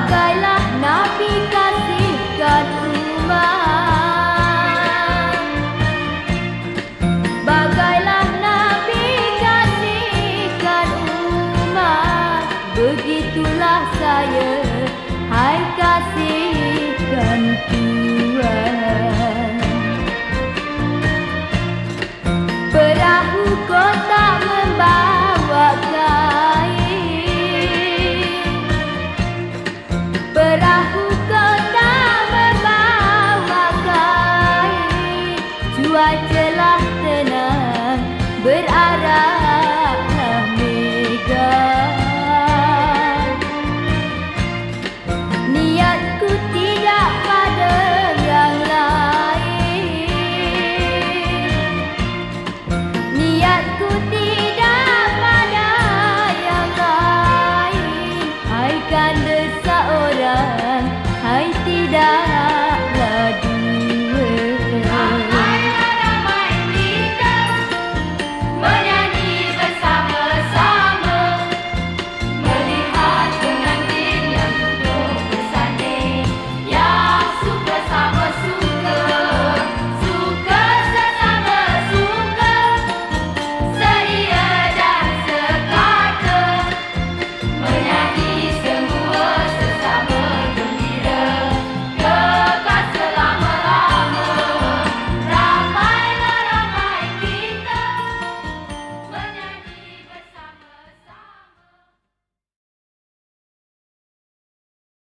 bagailah Nabi kasih katuman Bagailah Nabi kasihkan umat. Begitulah saya Hai kasihkan katuman Cuaca lah tenang berarah